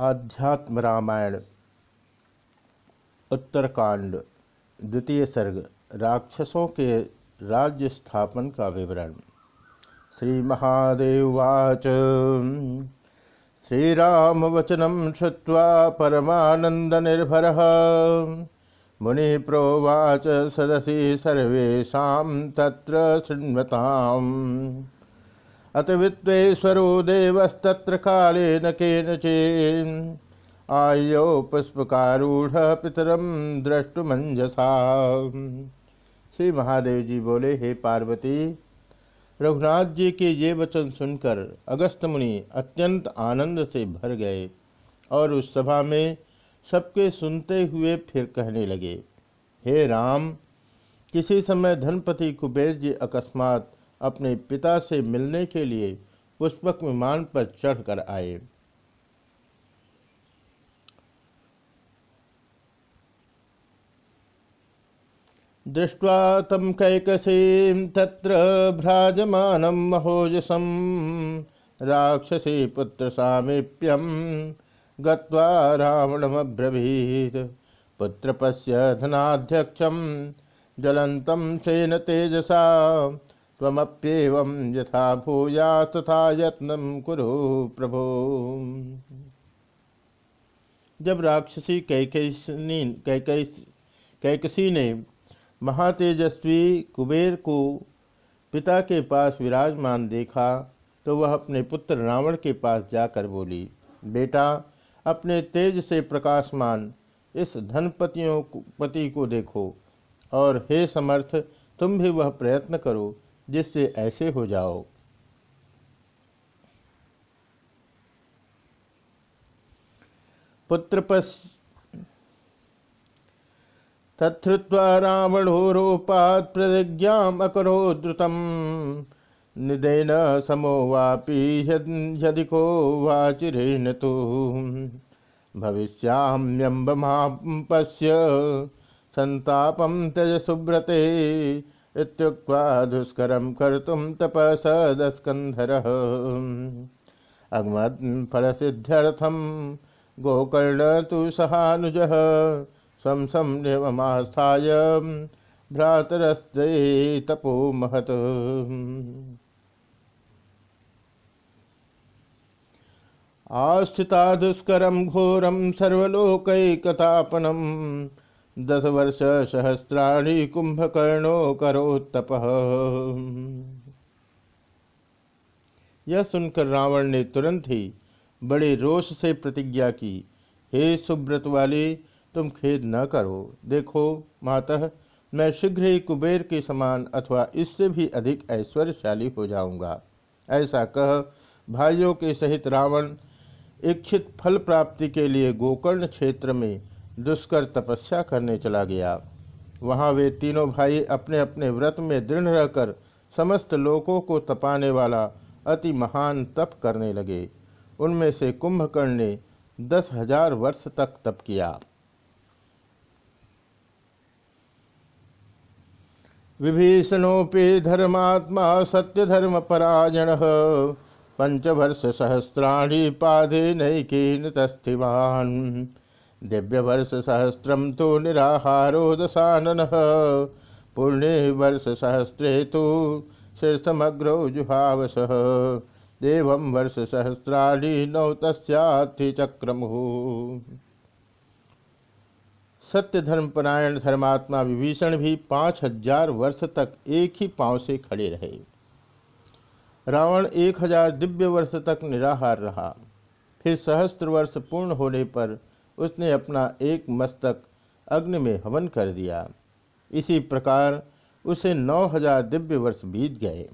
आध्यात्म रामायण, उत्तरकांड, द्वितीय सर्ग, राक्षसों के राज्य स्थापन का विवरण। श्री महादेववाच श्रीराम वचनम श्रुवा परमानंद निर्भर। मुनि प्रोवाच सदसी सर्वेशा तत्र शृण्वताम्। अत वित्वेश्वरो देवस्तत्र कालेन केनचेन्। आयो पुष्पकारूढ़ पितरम द्रष्टुमंजसा। श्री महादेव जी बोले, हे पार्वती, रघुनाथ जी के ये वचन सुनकर अगस्त मुनि अत्यंत आनंद से भर गए और उस सभा में सबके सुनते हुए फिर कहने लगे, हे राम, किसी समय धनपति कुबेर जी अकस्मात अपने पिता से मिलने के लिए पुष्पक विमान पर चढ़कर आए। दृष्ट्वा तम कैकसी तत्र भ्राजमानं महोजसं, राक्षसी पुत्र सामीप्यम रावणमब्रवीत्। पुत्रपस्य धनाध्यक्षं ज्वलन्तं सेन तेजसा यथा भूया तथा यत्न कुरु प्रभो। जब राक्षसी कैकसी कैकसी ने महातेजस्वी कुबेर को पिता के पास विराजमान देखा तो वह अपने पुत्र रावण के पास जाकर बोली, बेटा, अपने तेज से प्रकाशमान इस धनपतियों पति को देखो, और हे समर्थ, तुम भी वह प्रयत्न करो जिससे ऐसे हो जाओ। पुत्रपस् तत्वा रावणोरोपात प्रतिज्ञाम अकरो द्रुतम निदेन समो वापी यदि को वाचिरेण तो पश्य संतापम त्यज सुब्रते इत्युक्त्वा दुष्करं कर्तुं तपसदस्कन्धरः। अग्मत्फलसिद्ध्यर्थं गोकर्ण तु सहानुजः। स्वं भ्रातरस्ते तपो महत् आस्थिता दुष्करं घोरं सर्वलोकैकतापनम् दस वर्ष सहस्राणी कुंभकर्णो करोत्तप। यह सुनकर रावण ने तुरंत ही बड़े रोष से प्रतिज्ञा की, हे सुब्रत वाली, तुम खेद न करो। देखो, मातः, मैं शीघ्र ही कुबेर के समान अथवा इससे भी अधिक ऐश्वर्यशाली हो जाऊँगा। ऐसा कह, भाइयों के सहित रावण इच्छित फल प्राप्ति के लिए गोकर्ण क्षेत्र में दुष्कर तपस्या करने चला गया। वहाँ वे तीनों भाई अपने अपने व्रत में दृढ़ रहकर समस्त लोकों को तपाने वाला अति महान तप करने लगे। उनमें से कुंभकर्ण ने दस हज़ार वर्ष तक तप किया। विभीषणोपि धर्मात्मा सत्य धर्म परायण पंचवर्ष सहस्राणी पादे नैकेन तस्थिवान। दिव्यवर्ष सहस्रम तो निराहारो दशानन पुण्य वर्ष सहस्रे तो शीर्षमग्रौ जुहावस देव वर्ष सहस्राणी नौ तस्याथिचक्रमु सत्य धर्मपरायण धर्मात्मा विभीषण भी पाँच हज़ार वर्ष तक एक ही पाँव से खड़े रहे। रावण एक हज़ार दिव्य वर्ष तक निराहार रहा। फिर सहस्त्र वर्ष पूर्ण होने पर उसने अपना एक मस्तक अग्नि में हवन कर दिया। इसी प्रकार उसे नौ हज़ार दिव्य वर्ष बीत गए।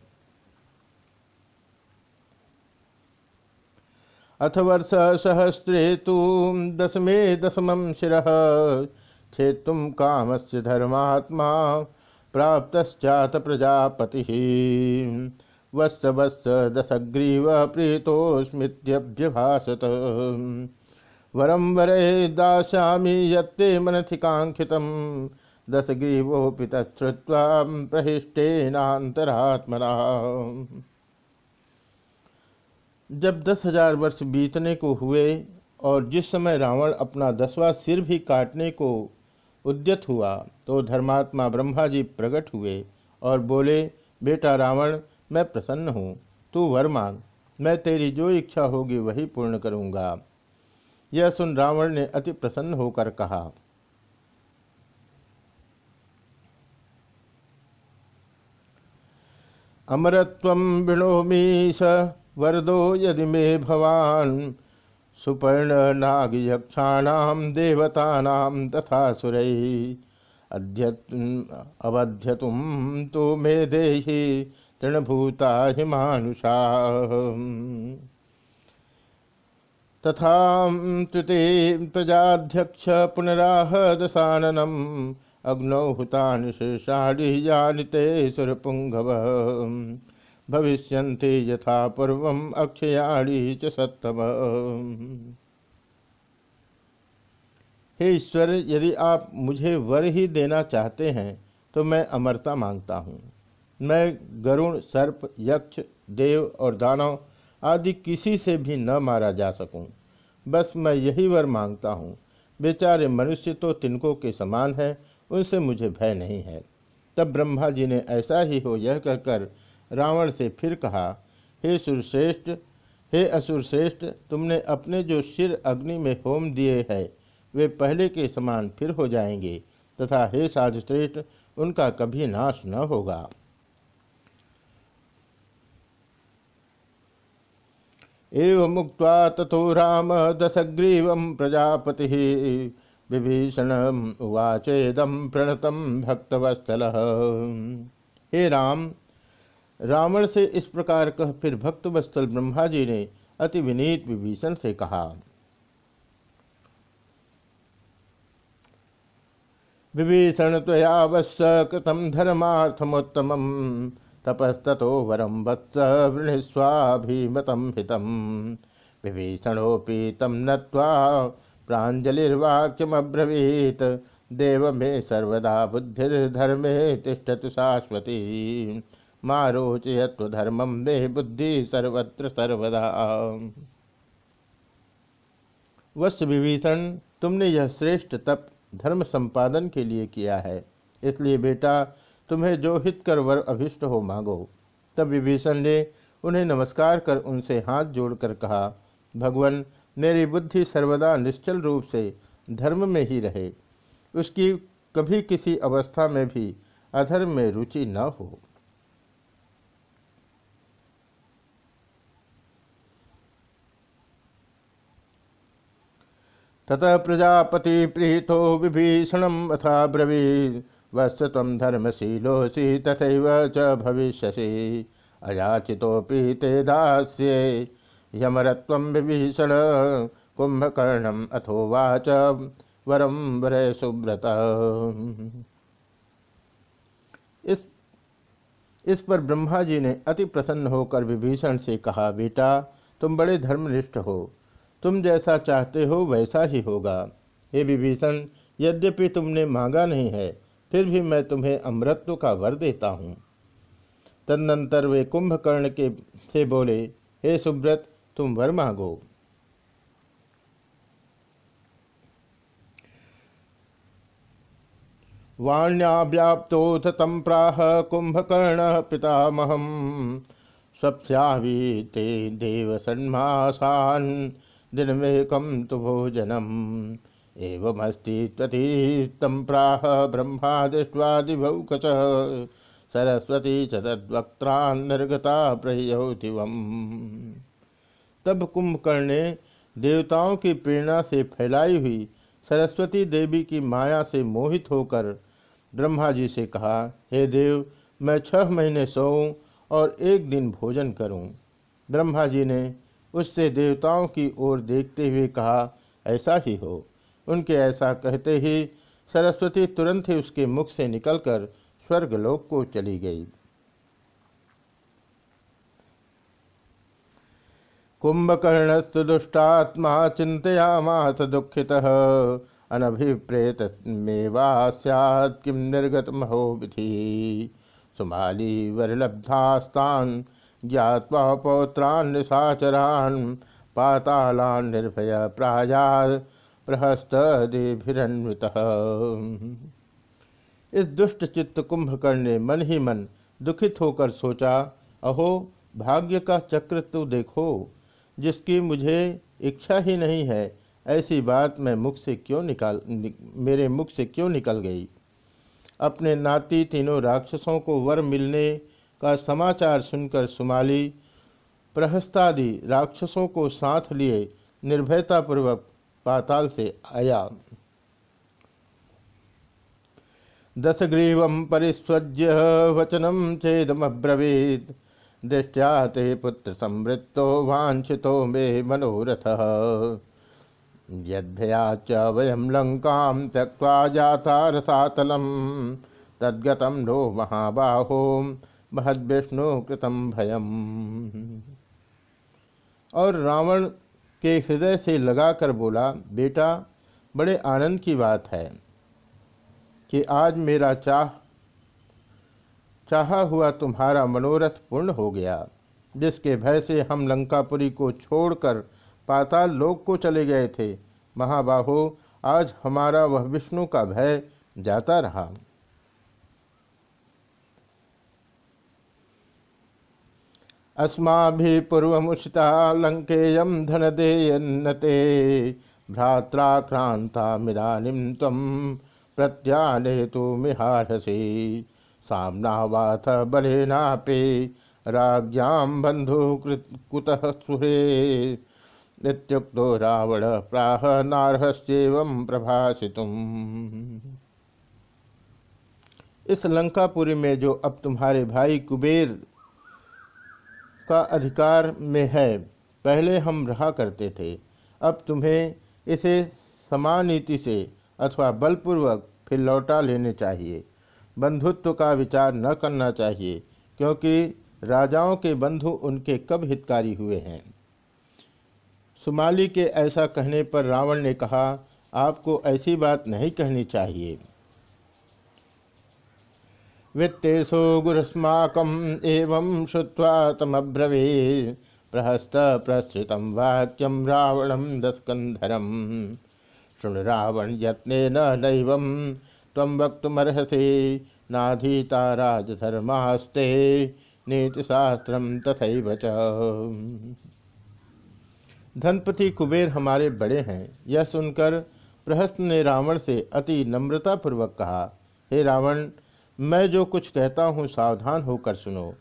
अथ वर्ष सहस्रे तो दसमे दशम शिर काम से धर्मात्मा प्राप्त प्रजापति। वस्त वस्त दशग्रीव प्रीतोस्मृत्यभ्यभाषत वरम वरे दास्यामी यत्ते मनथि कांक्षित दशग्रीवोपि तत्वा प्रहिष्टेनातरात्मना जब दस हज़ार वर्ष बीतने को हुए और जिस समय रावण अपना दसवां सिर भी काटने को उद्यत हुआ तो धर्मात्मा ब्रह्मा जी प्रकट हुए और बोले, बेटा रावण, मैं प्रसन्न हूँ, तू वर मांग, मैं तेरी जो इच्छा होगी वही पूर्ण करूँगा। यह सुन रावण ने अति प्रसन्न होकर कहा, अमरत्व विणोमीश वरदो यदि मे भवान। सुपर्ण नाग यक्षाणाम देवतानाम तथा सुरई अवध्यतुम तो मे देहि, तृणभूता हिमानुषा। तथा तुते प्रजाध्यक्ष पुनराह दशाननम अग्नौ हुतानि जानिते सुरपुंगव भविष्यन्ति यथा पूर्वम् अक्षयाणि च सत्तम हे ईश्वर, यदि आप मुझे वर ही देना चाहते हैं तो मैं अमरता माँगता हूँ। मैं गरुण, सर्प, यक्ष, देव और दानव आदि किसी से भी न मारा जा सकूँ। बस मैं यही वर माँगता हूँ, बेचारे मनुष्य तो तिनकों के समान है, उनसे मुझे भय नहीं है तब ब्रह्मा जी ने ऐसा ही हो यह कहकर रावण से फिर कहा, हे सुरश्रेष्ठ, हे असुरश्रेष्ठ, तुमने अपने जो सिर अग्नि में होम दिए हैं, वे पहले के समान फिर हो जाएँगे, तथा हे साधुश्रेष्ठ उनका कभी नाश न होगा एव मुक्त तथो राम दशग्रीव प्रजापति। विभीषण उवाचेदम प्रणतम भक्तवत्सल। हे राम, रावण से इस प्रकार कह फिर भक्तवत्सल ब्रह्मा जी ने अति विनीत विभीषण से कहा। विभीषण तया वत्स कृतम धर्मार्थमोत्तम तपस्तो वरम वत्स वृणस्वाभिमतम हितम। विभीषणोपि तम नत्वा प्राजलिर्वाक्यमब्रवीत देव मे सर्वदा बुद्धिर्धर्मे तिष्ठतु शाश्वती। मारोचयत्व धर्मम मे बुद्धि सर्वत्र सर्वदा। वत्स विभीषण, तुमने यह श्रेष्ठ तप धर्म संपादन के लिए किया है। इसलिए बेटा तुम्हें जो हित कर वर अभिष्ट हो मांगो। तब विभीषण ने उन्हें नमस्कार कर उनसे हाथ जोड़कर कहा, भगवान, मेरी बुद्धि सर्वदा निश्चल रूप से धर्म में ही रहे। उसकी कभी किसी अवस्था में भी अधर्म में रुचि न हो। ततः प्रजापति प्रीतो विभीषणम अथा ब्रवीद वस्त तम धर्मशीलोसी तथा च भविष्यसि। अयाचितोपि ते दास्ये। यमरत्व विभीषण कुंभकर्णम अथोवाच वरम वर सुब्रत इस इस पर ब्रह्मा जी ने अति प्रसन्न होकर विभीषण से कहा, बेटा, तुम बड़े धर्मनिष्ठ हो। तुम जैसा चाहते हो, वैसा ही होगा। हे विभीषण, यद्यपि तुमने मांगा नहीं है फिर भी मैं तुम्हें अमृत्व का वर देता हूँ। तदनंतर वे कुंभकर्ण के, से बोले, हे सुब्रत, तुम वर मांगो। वाण्याव्याप्तोथ तम प्राह कुंभकर्ण पितामहम। स्वप्स्यावीते सन्मासान दिनमेकं तु भोजनम्। एवमस्ति प्राह ब्रह्मा दृष्ट्वादिभौकचः सरस्वती च तद्वक्त्रान्निर्गता प्रह्यौतिवम् तब कुंभकर्ण ने देवताओं की प्रेरणा से फैलाई हुई सरस्वती देवी की माया से मोहित होकर ब्रह्मा जी से कहा, हे देव, मैं छह महीने सोऊं और एक दिन भोजन करूँ। ब्रह्मा जी ने उससे देवताओं की ओर देखते हुए कहा, ऐसा ही हो। उनके ऐसा कहते ही सरस्वती तुरंत ही उसके मुख से निकलकर स्वर्गलोक को चली गई। कुंभकर्णस्तु दुष्टात्मा चिंतयामास दुखित, अनभिप्रेत मेवास्यात् किम निर्गत महो विधि। सुमाली वरलब्धास्तान ज्ञावा पौत्रान् निशाचरान्, पातालान निर्भय प्राया प्रहस्तभिरन्वित इस दुष्ट चित्त कुंभकर्ण ने मन ही मन दुखित होकर सोचा अहो भाग्य का चक्र तो देखो जिसकी मुझे इच्छा ही नहीं है ऐसी बात मैं मुख से क्यों निकाल नि, मेरे मुख से क्यों निकल गई? अपने नाती तीनों राक्षसों को वर मिलने का समाचार सुनकर सुमाली प्रहस्तादि राक्षसों को साथ लिए निर्भयतापूर्वक पाताल से आया। दशग्रीव परिस्वज्य वचनम चेदमब्रवीत। दृष्टिया ते पुत्र संवृत्तो वांछितो मे मनोरथ। यद्भयाच वयम लंका त्यक्वा जाता रसातलम तद्गतम नो महाबाहो महद्विष्णु कृतम भयम। और रावण के हृदय से लगाकर बोला, बेटा, बड़े आनंद की बात है कि आज मेरा चाह, चाहा हुआ तुम्हारा मनोरथ पूर्ण हो गया, जिसके भय से हम लंकापुरी को छोड़कर पाताल लोक को चले गए थे। महाबाहो, आज हमारा वह विष्णु का भय जाता रहा। अस्मा भी पूर्व मुषिता लंकेयम धन देयन्नते भ्रात्राक्रांता मिदानीम तम प्रत्याने तो मिहारसी। सामनावाथ बलेनापे राज्ञाम बंधु कुतः सुहे नित्युक्तो रावण प्राह नारहस्यव प्रभाषितुम इस लंकापुरी में जो अब तुम्हारे भाई कुबेर का अधिकार में है। पहले हम रहा करते थे। अब तुम्हें इसे समानीति से अथवा बलपूर्वक फिर लौटा लेने चाहिए। बंधुत्व का विचार न करना चाहिए, क्योंकि राजाओं के बंधु उनके कब हितकारी हुए हैं। सुमाली के ऐसा कहने पर रावण ने कहा, आपको ऐसी बात नहीं कहनी चाहिए। वित्तेशो गुरुस्माक एवं श्रुवा तमब्रवी प्रहस्त प्रस्थित वाक्यम रावणम दस्कंधरम शुण रावण यत्न नैव तम वक्तमर्हसे। नाधीता राजधर्मास्ते नीतिशास्त्र तथा च। धनपति कुबेर हमारे बड़े हैं। यह सुनकर प्रहस्त ने रावण से अति नम्रतापूर्वक कहा, हे रावण मैं जो कुछ कहता हूँ सावधान होकर सुनो।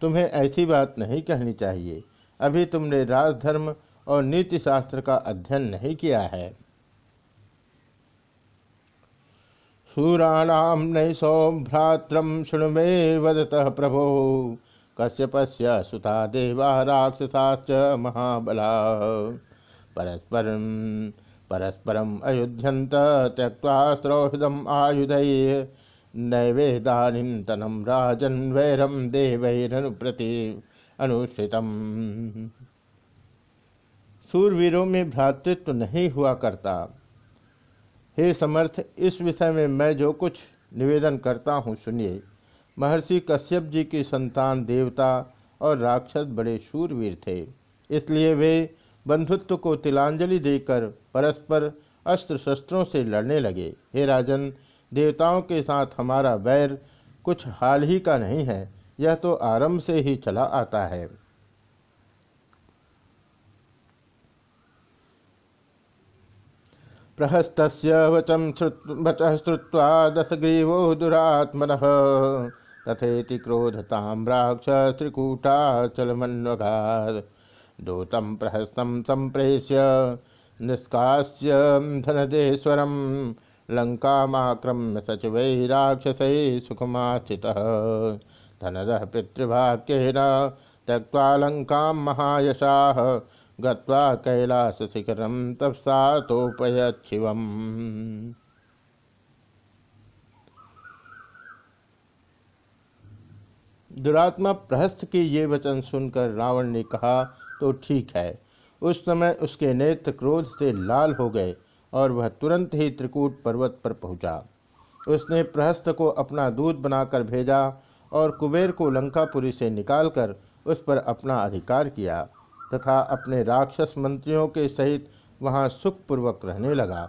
तुम्हें ऐसी बात नहीं कहनी चाहिए। अभी तुमने राजधर्म और नीति शास्त्र का अध्ययन नहीं किया है। सूराणाम नैसौ भ्रात्रम शुण में वदत प्रभो। कश्यपस्य सुता देवा राक्षसाश्च महाबला। परस्परम परस्परम अयुध्यंत त्यक्ता सौहृदम आयुध नैवेदानीम तनम राजन वैरम देवैरनुप्रति अनुष्ठितम सूरवीरों में भ्रातृत्व नहीं हुआ करता। हे समर्थ, इस विषय में मैं जो कुछ निवेदन करता हूँ सुनिए। महर्षि कश्यप जी की संतान देवता और राक्षस बड़े शूरवीर थे। इसलिए वे बंधुत्व को तिलांजलि देकर परस्पर अस्त्र शस्त्रों से लड़ने लगे। हे राजन देवताओं के साथ हमारा वैर कुछ हाल ही का नहीं है, यह तो आरंभ से ही चला आता है। प्रहस्त वचम वच श्रुवा दशग्रीवो दुरात्मन। तथेति क्रोधतां राक्ष त्रिकूटाचलमन्वघात् दूतं प्रहस्तं सम्प्रेष्य निष्कास्य धनदेश्वरं लङ्कामाक्रम्य सचिवै राक्षसै सुखमास्थितः धनदः पितृभाग्येन त्यक्त्वा लङ्कां महायशाः गत्वा कैलासशिखरं तपसातोपयच्छिवम् दुरात्मा प्रहस्त के ये वचन सुनकर रावण ने कहा तो ठीक है। उस समय उसके नेत्र क्रोध से लाल हो गए। और वह तुरंत ही त्रिकूट पर्वत पर पहुँचा। उसने प्रहस्त को अपना दूध बनाकर भेजा और कुबेर को लंकापुरी से निकालकर उस पर अपना अधिकार किया तथा अपने राक्षस मंत्रियों के सहित वहाँ सुखपूर्वक रहने लगा।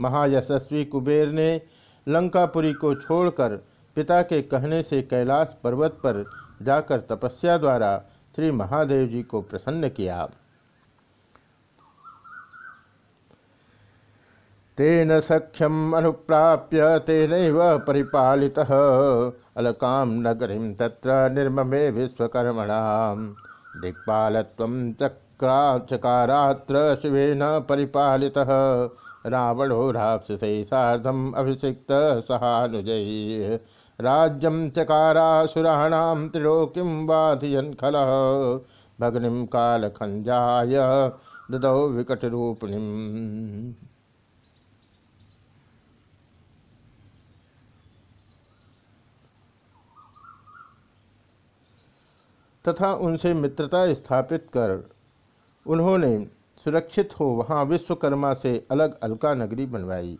महायशस्वी कुबेर ने लंकापुरी को छोड़कर पिता के कहने से कैलाश पर्वत पर जाकर तपस्या द्वारा श्री महादेव जी को प्रसन्न किया। तेन सख्यम अनुप्राप्य तेन परिपालितः। अलकाम नगरीं तत्र निर्ममे विश्वकर्मणा दिक्पालत्वं चक्रा चकारात्र शिवेन परिपालितः। रावणो राक्षसैः सार्धम् अभिषिक्तः सहानुजैः। राज्यं चकारासुराणां त्रिलोकिं बाधयन् खलः। भग्निं कालखञ्जाय ददौ विकटरूपिणीम्। तथा उनसे मित्रता स्थापित कर उन्होंने सुरक्षित हो वहाँ विश्वकर्मा से अलग अलका नगरी बनवाई।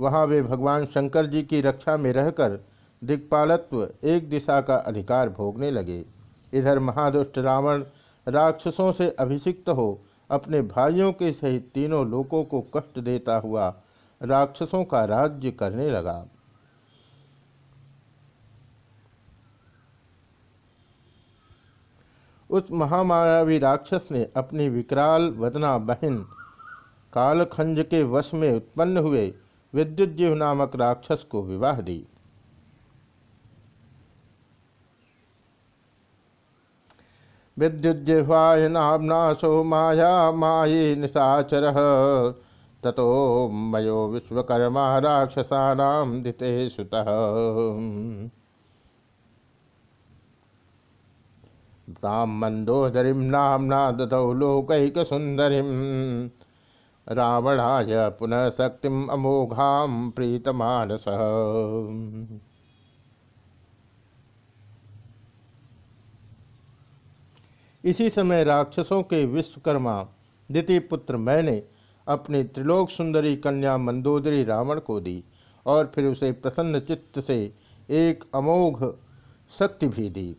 वहाँ वे भगवान शंकर जी की रक्षा में रहकर दिक्पालत्व एक दिशा का अधिकार भोगने लगे। इधर महादुष्ट रावण राक्षसों से अभिषिक्त हो अपने भाइयों के सहित तीनों लोकों को कष्ट देता हुआ राक्षसों का राज्य करने लगा। उस महामायावी राक्षस ने अपनी विकराल वदना बहन कालखंज के वश में उत्पन्न हुए विद्युत जीव नामक राक्षस को विवाह दी। विद्युज्जिह्वाय नामनाशो माया, मायी निशाचर, ततो मयो विश्वकर्मा राक्षसानाम दिते सुतः। ताम मंदोदरी नामना ददौ लोकैक सुंदरी रावणाय पुनः शक्तिम अमोघाम प्रीतमानस। इसी समय राक्षसों के विश्वकर्मा द्वितीय पुत्र मैंने अपनी त्रिलोक सुंदरी कन्या मंदोदरी रावण को दी और फिर उसे प्रसन्न चित्त से एक अमोघ शक्ति भी दी।